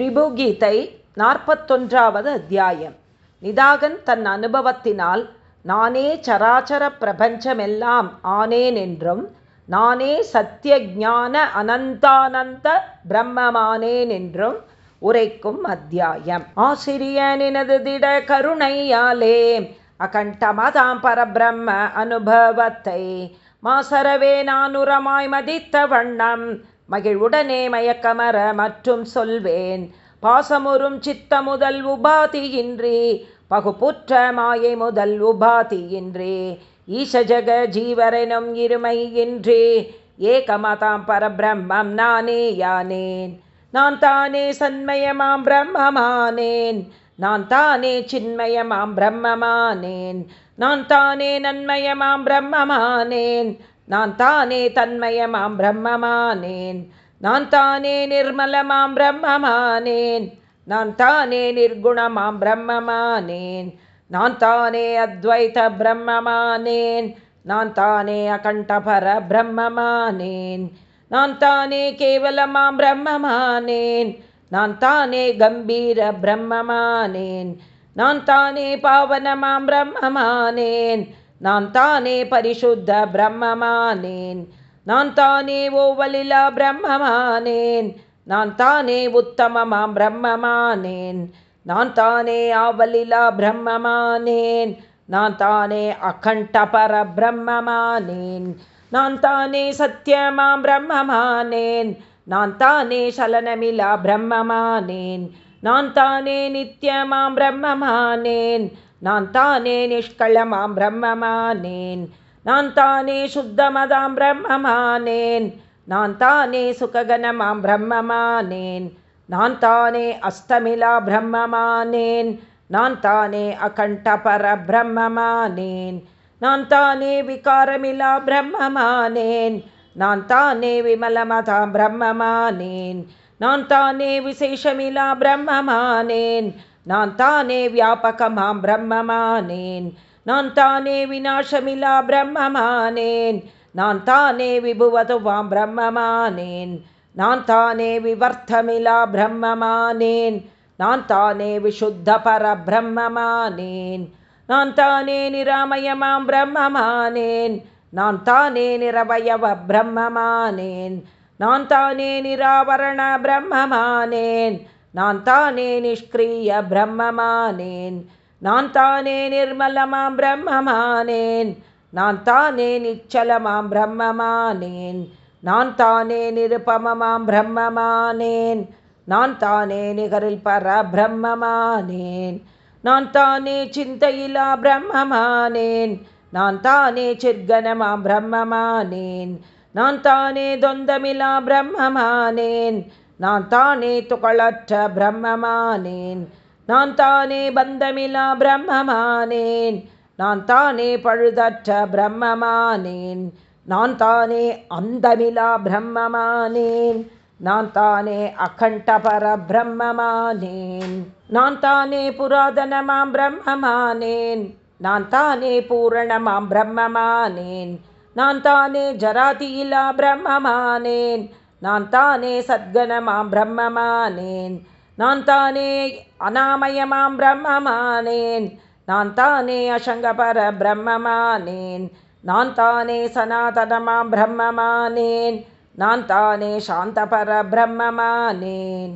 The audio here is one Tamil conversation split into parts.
ரிபுகீதை நாற்பத்தொன்றாவது அத்தியாயம். நிதாகன் தன் அனுபவத்தினால் நானே சராச்சர பிரபஞ்சமெல்லாம் ஆனேன் என்றும் நானே சத்திய ஞான அனந்தானந்த பிரம்மமானேன் என்றும் உரைக்கும் அத்தியாயம். ஆசிரியனினது திட கருணையாலே அகண்டமதாம் பரபிரம்ம அனுபவத்தை மாசரவே நானுரமாய் மதித்த வண்ணம் மகிழ்வுடனே மயக்கமர மற்றும் சொல்வேன் பாசமுறும் சித்த முதல் உபாதியின்றி பகுப்புற்ற மாயை முதல் உபாதியின்றி ஈசஜக ஜீவரெனும் இருமை இன்றி ஏகமதாம் பரபிரம்மம் நானே யானேன். நான் தானே சன்மயமாம் பிரம்மமானேன். நான் தானே சின்மயமாம் பிரம்மமானேன். நான் தானே நன்மயமாம் பிரம்மமானேன். நான் தானே தன்மயமாம் பிரம்மமானேன். நான் தானே நிர்மலமாம் பிரம்மமானேன். நான் தானே நிர்குணமாம் பிரம்மமானேன். நான் தானே அத்வைத பிரம்மமானேன். நான் தானே அகண்டபர பிரம்மமானேன். நான் தானே கேவலமாம் பிரம்மமானேன். நான் தானே கம்பீர பிரம்மமானேன். நான் தானே பாவனமாம் பிரம்மமானேன். நான் தானே பரிசுத்த பிரம்மமானேன் நான் தானே ஓவலிலா பிரம்மமானேன் நான் தானே உத்தமமாம் பிரம்மமானேன் நான் தானே ஆவலிலா பிரம்மமானேன் நான் தானே அகண்டபர பிரம்மமானேன் நான் தானே சத்தியமாம் பிரம்மமானேன் நான் தானே சலனமிலா பிரம்மமானேன் நான் தானே நித்தியமாம் பிரம்மமானேன் नान्ताने निष्कळमां ब्रह्ममानेन्। नान्ताने शुद्धमदां ब्रह्म मानेन नान्ताने सुखगणमां ब्रह्म मानेन् नान्ताने अस्तमिला ब्रह्ममानेन्। नान्ताने अकण्ठपर ब्रह्ममानेन् नान्ताने विकारमिला ब्रह्ममानेन्। नान्ताने विमलमदां ब्रह्म मानेन् नान्ताने विशेषमिला ब्रह्ममानेन्। நான் தானே விமலமதாம் பிரம்மமானேன் நான் தானே விசேஷமிலா பிரம்மமானேன் நான் தானே வியாபகமாம் பிரம்மமானேன் நான் தானே விநாசமிலா பிரம்மமானேன் நான் தானே விபுவதுவாம் பிரம்மமானேன் நான் தானே விவர்த்தமிலா பிரம்மமானேன் நான் தானே விஷுத்த பர பிரம்மமானேன் நான் தானே நிராமயமாம் பிரம்மமானேன் நான் தானே நிரவயவ பிரம்மமானேன் நான் தானே நிராவரண பிரம்மமானேன் நான் தானே நிஷ்கிரிய பிரம்மமானேன். நான் தானே நிர்மலமாம் பிரம்மமானேன். நான் தானே நிச்சலமாம் பிரம்மமானேன். நான் தானே நிருபமமாம் பிரம்மமானேன். நான் தானே நிகரில் பர பிரம்மமானேன். நான் தானே சிந்தையிலா பிரம்மமானேன். நான் தானே சிற்கனமாம் பிரம்மமானேன். நான் தானே தொந்தமிலா பிரம்மமானேன். நான் தானே துகளற்ற பிரம்மமானேன். நான் தானே பந்தமிலா பிரம்மமானேன். நான் தானே பழுதற்ற பிரம்மமானேன். நான் தானே அந்தமிலா பிரம்மமானேன். நான் தானே அகண்டபர பிரம்மமானேன். நான் தானே புராதனமாம் பிரம்மமானேன். நான் தானே பூரணமாம் பிரம்மமானேன். நான் தானே ஜராதியிலா பிரம்மமானேன். நான் தானே சத்கனமாம் பிரம்மமானேன் நான் தானே அனாமயமாம் பிரம்மமானேன் நான் தானே அசங்கபர பிரம்மமானேன் நான் தானே சனாதனமாம் பிரம்மமானேன் நான் தானே சாந்தபர பிரம்மமானேன்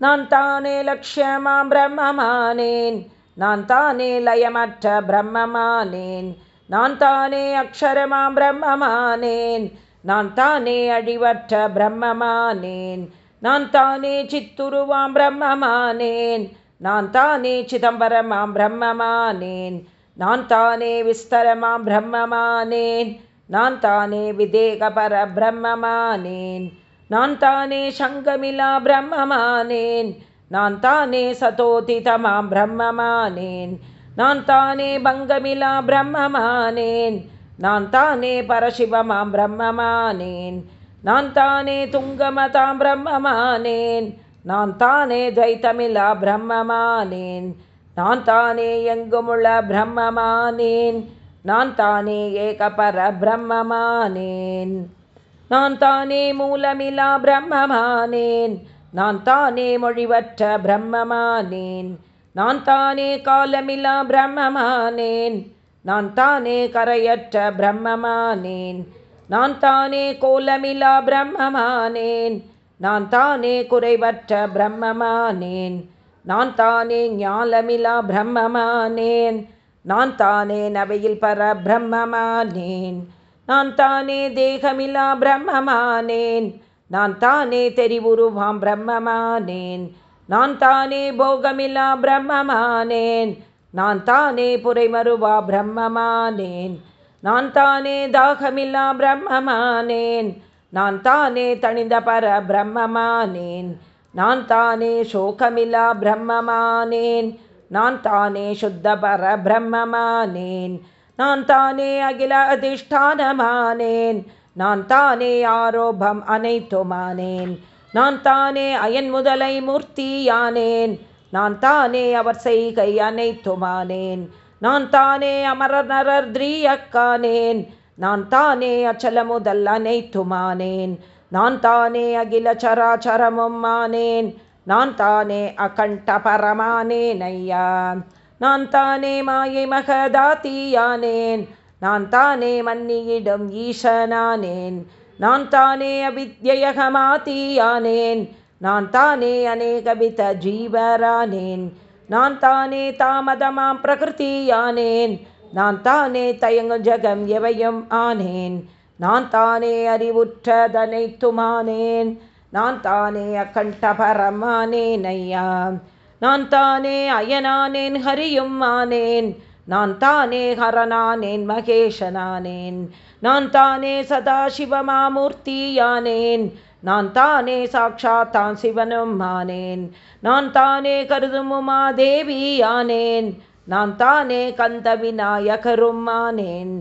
நான் தானே லக்ஷ்யமாம் பிரம்மமானேன் நான் தானே லயமற்ற பிரம்மமானேன் நான் தானே அக்ஷரமாம் பிரம்மமானேன் நான் தானே அழிவற்ற பிரம்மமானேன் நான் தானே சித்துருவாம் பிரம்மமானேன் நான் தானே சிதம்பரமாம் பிரம்மமானேன் நான் தானே விஸ்தரமாம் பிரம்மமானேன் நான் தானே விதேகபர பிரம்மமானேன் நான் தானே சங்கமிலா பிரம்மமானேன் நான் தானே சதோதிதமாம் பிரம்மமானேன் நான் தானே பங்கமிலா பிரம்மமானேன் நான் தானே பரசிவமாம் பிரம்மமானேன். நான் தானே துங்கமதாம் பிரம்மமானேன். நான் தானே துவைத்தமிழா பிரம்மமானேன். நான் தானே எங்குமுள்ள பிரம்மமானேன். நான் தானே ஏகபர பிரம்மமானேன். நான் தானே மூலமிலா பிரம்மமானேன். நான் தானே மொழிவற்ற பிரம்மமானேன். நான் தானே காலமிலா பிரம்மமானேன். நான் தானே கரையற்ற பிரம்மமானேன். நான் தானே கோலமிலா பிரம்மமானேன். நான் தானே குறைவற்ற பிரம்மமானேன். நான் தானே ஞாலமிலா பிரம்மமானேன். நான் தானே நவையில் பர பிரம்மமானேன். நான் தானே தேகமிலா பிரம்மமானேன். நான் தானே தெரிவுருவாம் பிரம்மமானேன். நான் தானே போகமிலா பிரம்மமானேன். நான் தானே புரைமருவா பிரம்மமானேன். நான் தானே தாகமில்லா பிரம்மமானேன். நான் தானே தனிந்த பர பிரம்மமானேன். நான் தானே சோகமில்லா பிரம்மமானேன். நான் தானே சுத்த பர பிரம்மமானேன். நான் தானே அகில அதிஷ்டானமானேன். நான் தானே ஆரோபம் அனைத்துமானேன். நான் தானே அயன் முதலை மூர்த்தியானேன். நான் தானே அவர் செய்கை அனைத்துமானேன். நான் தானே அமரர் நரர் திரியக்கானேன். நான் தானே அச்சல முதல் அனைத்துமானேன். நான் தானே அகில சராச்சரமும் ஆனேன். நான் தானே அகண்ட பரமானேன் ஐயா. நான் தானே மாயை மகதாத்தியானேன். நான் தானே மன்னியிடும் ஈசனானேன். நான் தானே அவித்யகமாத்தியானேன் நான் தானே அநேகவித ஜீவரானேன். நான் தானே தாமதமாம் பிரகிருதி யானேன். நான் தானே தயங்கும் ஜகம் எவையும் ஆனேன். நான் தானே அறிவுற்றதனை துமானேன் நான் தானே அகண்டபரமானேன் ஐயா. நான் தானே அயனானேன் ஹரியும் ஆனேன். நான் தானே ஹரனானேன் மகேஷனானேன். நான் தானே சதாசிவமாமூர்த்தியானேன் நான் தானே சாட்சாத்தான் சிவனும் ஆனேன். நான் தானே கருதுமுமா தேவி ஆனேன். நான் தானே கந்த விநாயகரும் ஆனேன்.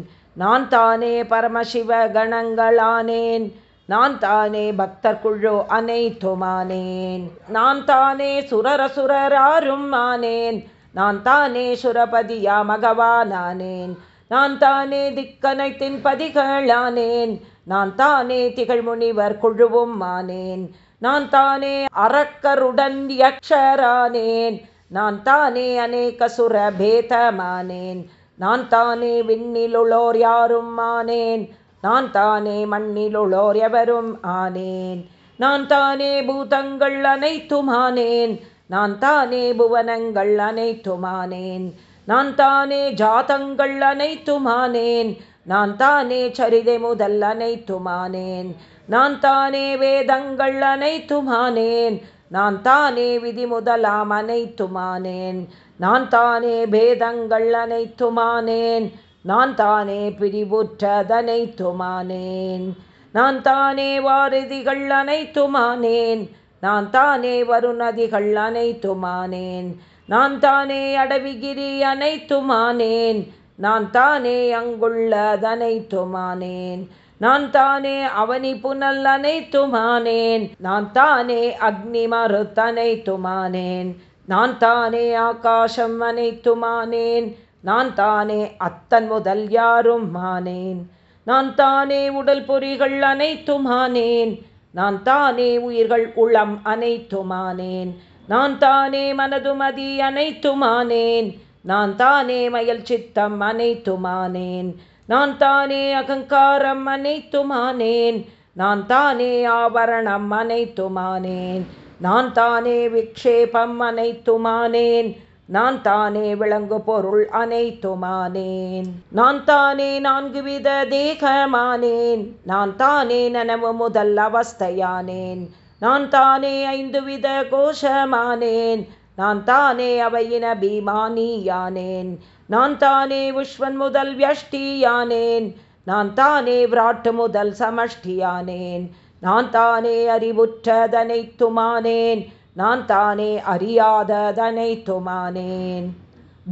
நான் தானே பரமசிவ கணங்களானேன் நான் தானே பக்தர் குழு அனைத்துமானேன் நான் தானே சுரரசுரராரும் ஆனேன். நான் தானே சுரபதியா மகவானானேன் நான் தானே திக்கனைத்தின் பதிகளானேன். நான் தானே திகழ் முனிவர் குழுவும் மானேன். நான் தானே அறக்கருடன் யக்ஷரானேன். நான் தானே அநேக சுரபேதமானேன் நான் தானே விண்ணிலுள்ளோர் யாரும் ஆனேன் நான் தானே மண்ணிலுள்ளோர் எவரும் ஆனேன். நான் தானே பூதங்கள் அனைத்துமானேன் நான் தானே புவனங்கள் அனைத்துமானேன் நான் தானே ஜாதங்கள் அனைத்துமானேன் நான் தானே சரிதை முதல் அனைத்துமானேன். நான் தானே வேதங்கள் அனைத்துமானேன். நான் தானே விதி முதலாம் அனைத்துமானேன். நான் தானே பேதங்கள் அனைத்துமானேன். நான் தானே பிரிவுற்றதனைத்துமானேன் நான் தானே வாரதிகள் அனைத்துமானேன். நான் தானே வருநதிகள் அனைத்துமானேன். நான் தானே அடவிகிரி அனைத்துமானேன். நான் தானே அங்குள்ள அங்குள்ளதனைத்துமானேன். நான் தானே அவனி புனல் அனைத்துமானேன் நான் தானே அக்னி மறுத்தனைத்துமானேன் நான் தானே ஆகாசம் அனைத்துமானேன். நான் தானே அத்தன் முதல் யாரும் மானேன். நான் தானே உடல் பொறிகள் அனைத்துமானேன். நான் தானே உயிர்கள் உளம் அனைத்துமானேன். நான் தானே மனதுமதி அனைத்துமானேன். நான் தானே மயல் சித்தம் அனைத்துமானேன். நான் தானே அகங்காரம் அனைத்துமானேன். நான் தானே ஆபரணம் அனைத்துமானேன். நான் தானே விக்ஷேபம் அனைத்துமானேன். நான் தானே விளங்கு பொருள் அனைத்துமானேன். நான் தானே நான்கு வித தேகமானேன். நான் தானே நனவு முதல் அவஸ்தையானேன். நான் தானே ஐந்து வித கோஷமானேன். நான் தானே அவையின பீமானியானேன். நான் தானே விஸ்வன் முதல் வியஷ்டியானேன். நான் தானே விராட்டு முதல் சமஷ்டியானேன். நான் தானே அறிவுற்றதனை துமானேன் நான் தானே அறியாததனை துமானேன்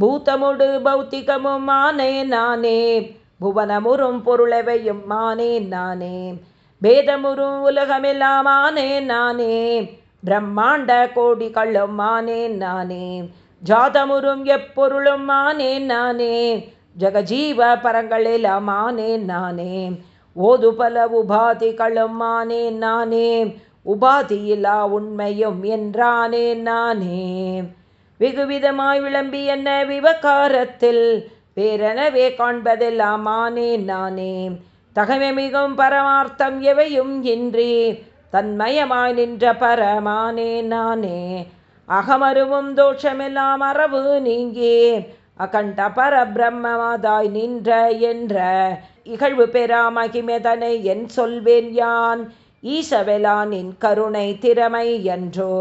பூத்தமுடு பௌத்திகமும் ஆனே நானே. புவனமுறும் பொருளவையும் மானேன் நானே. பேதமுறும் உலகமெல்லாம் ஆனேன் நானே. பிரம்மாண்ட கோடிகளும் ஆனேன் நானே. ஜாதமுறும் எப்பொருளும் ஆனேன் நானே. ஜகஜீவ பரங்களெல்லாம் ஆனேன் நானே. ஓது பல உபாதிகளும் ஆனேன் நானே. உபாதியிலா உண்மையும் என்றானே நானே. வெகுவிதமாய் விளம்பி என்ன விவகாரத்தில்? பேரனவே காண்பதெல்லாம் ஆனேன் நானே. தகமை மிகவும் பரமார்த்தம் எவையும் இன்றி? தன்மயமாய் நின்ற பரமானே நானே அகமருவும் தோஷமெல்லாம் அறவு நீங்கே அகண்ட பரபிரம்மதாய் நின்ற என்ற இகழ்வு பெறா மகிமெதனை என் சொல்வேன் யான். ஈசவெலானின் கருணை திறமை என்றோ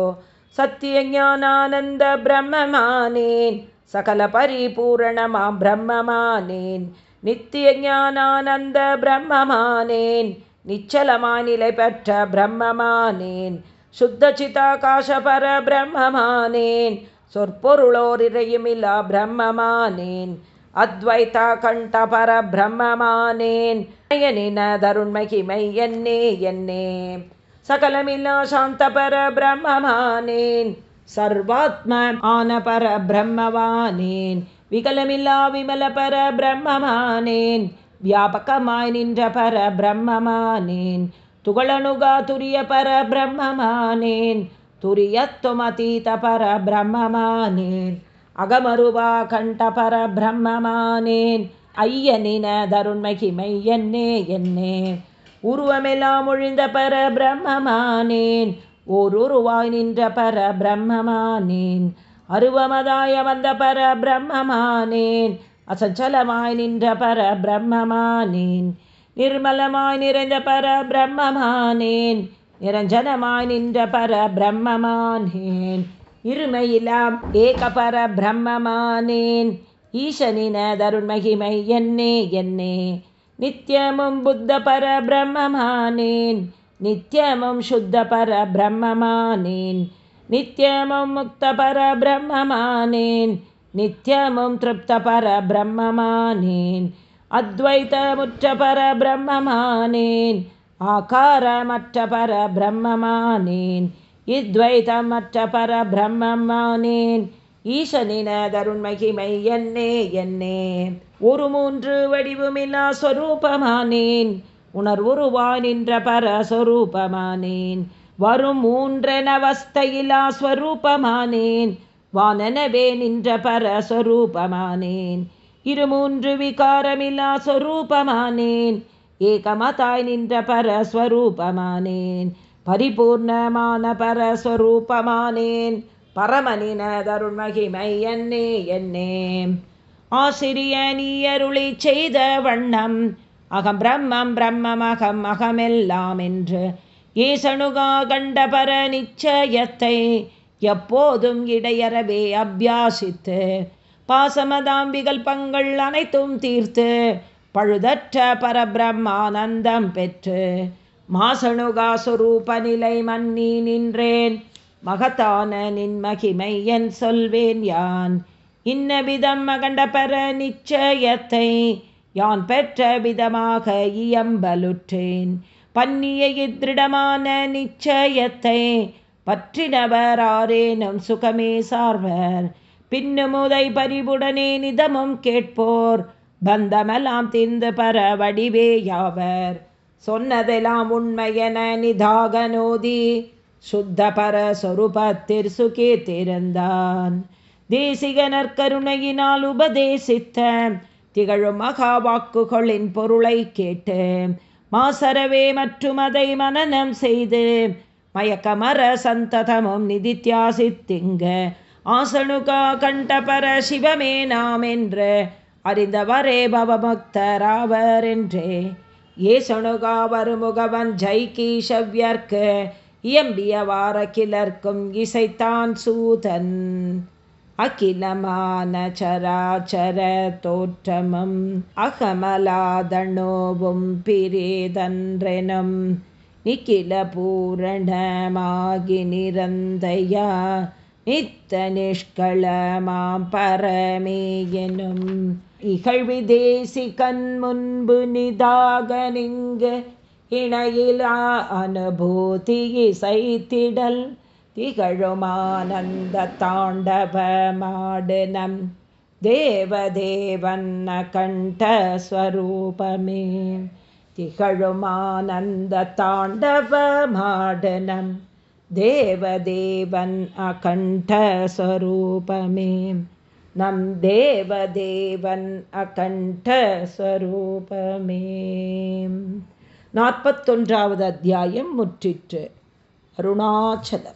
சத்திய ஞானானந்த பிரம்மமானேன். சகல பரிபூரணமாம் பிரம்மமானேன் நித்திய ஞானானந்த பிரம்மமானேன். நிச்சலமாய் நிலை பெற்ற பிரம்மமானேன் சுத்த சிதாகாச பர பிரம்மமானேன் சொற்பொருளோரிரையுமில்லா பிரம்மமானேன் அத்வைதா கண்ட பர பிரம்மமானேன் நின தருண்மகிமை என்னே என்னே சகலமில்லா சாந்த பர பிரம்மமானேன் சர்வாத்ம ஆன பர பிரம்மவானேன் விகலமில்லா விமல பர பிரம்மமானேன் வியாபகமாய் நின்ற பர பிரம்மமானேன் துகளனுகா துரிய பர பிரம்மமானேன் துரியத்துவமதீத பர பிரம்மமானேன் அகமருவா கண்ட பர பிரம்மமானேன் ஐயனின தருண்மகிமை என்னே என்னே உருவமெல்லாம் ஒழிந்த பர பிரம்மமானேன் ஓருருவாய் நின்ற பர பிரம்மமானேன் அருவமதாய வந்த பர பிரம்மமானேன் அசஞ்சலமாய் நின்ற பர பிரம்மமானேன் நிர்மலமாய் நிறைந்த பர பிரம்மமானேன் நிரஞ்சனமாய் நின்ற பர பிரம்மமானேன் இருமையிலாம் ஏக பர பிரம்மமானேன் ஈசனின தருண்மகிமை என்னே என்னே. நித்தியமும் புத்த பர பிரம்மமானேன் நித்தியமும் சுத்த பர பிரம்மமானேன் நித்தியமும் முக்த பர பிரம்மமானேன் நித்தியமும் திருப்த பர பிரம்மமானேன். அத்வைத்தமுற்ற பர பிரம்மமானேன். ஆகாரமற்ற பர பிரம்மமானேன். இத்வைதமற்ற பர பிரம்மமானேன். ஈசனின தருண்மகிமை என்னே என்னே. ஒரு மூன்று வடிவுமில்லா ஸ்வரூபமானேன் உணர்வுருவாய் நின்ற பரஸ்வரூபமானேன் வரும் மூன்றெனவஸ்தையிலா ஸ்வரூபமானேன். வானனவே நின்ற பரஸ்வரூபமானேன் இரு மூன்று விகாரமில்லா சொரூபமானேன். ஏகமதாய் நின்ற பரஸ்வரூபமானேன் பரிபூர்ணமான பரஸ்வரூபமானேன் பரமனின தருண்மகிமை என்னே என்னே ஆசிரிய நீயருளி செய்த வண்ணம். அகம் பிரம்மம் பிரம்மம் அகம் அகமெல்லாம் என்று ஈசனுகா கண்டபர நிச்சயத்தை எப்போதும் இடையறவே அபியாசித்து பாசமதாம்பிகள் பங்கள் அனைத்தும் தீர்த்து பழுதற்ற பரபிரம்மானந்தம் பெற்று மாசணுகாசுரூப நிலை மன்னி நின்றேன். மகத்தான நின் மகிமை என் சொல்வேன் யான். இன்ன விதம் மகண்ட பர நிச்சயத்தை யான் பெற்ற விதமாக இயம்பலுற்றேன். பன்னிய இத்திருடமான நிச்சயத்தை பற்றினவர் ஆரேனும் சுகமே சார்வர். பின்னுமுதை பரிவுடனே நிதமும் கேட்போர். பந்தமெல்லாம் திந்து பர வடிவே யாவர். சொன்னதெல்லாம் உண்மையென நிதாக நோதி. சுத்த பர சொருபத்திற் சுகேத்திருந்தான் தேசிகனர் கருணையினால் உபதேசித்த திகழும் மகா வாக்குகளின் பொருளை கேட்டு மாசரவே மற்றும் அதை மனநம் செய்து மயக்கமர சந்ததமும் நிதித்யாசித்திங்க ஆசனுகா கண்டபர சிவமே நாம் என்று அறிந்தவரே பவபக்தராவர் என்றே ஏசனுகா வருமுகவன் ஜெய்கீஷவ்யர்க்கு இயம்பிய வார கிளர்க்கும் இசைத்தான் சூதன். அகிலமான சராச்சர தோற்றமும் அகமலாதனோவும் பிரேதன்றெனும் நிக்கில பூரணமாகி நிரந்தையா? நித்த நிஷ்களமாம் பரமேயனும் இகழ்விதேசி கண் முன்பு நிதாக நிங்கு இணையிலா அனுபூதி இசைத்திடல் திகழுமானந்த தாண்டவமாடு நம் தேவதேவன்ன கண்டஸ்வரூபமே திகழுமானந்த தாண்டவமாடனம் தேவதேவன் அகண்டஸ்வரூபமே நம் தேவதேவன் அகண்டஸ்வரூபமே நாற்பத்தொன்றாவது அத்தியாயம் முற்றிற்று. அருணாச்சலம்.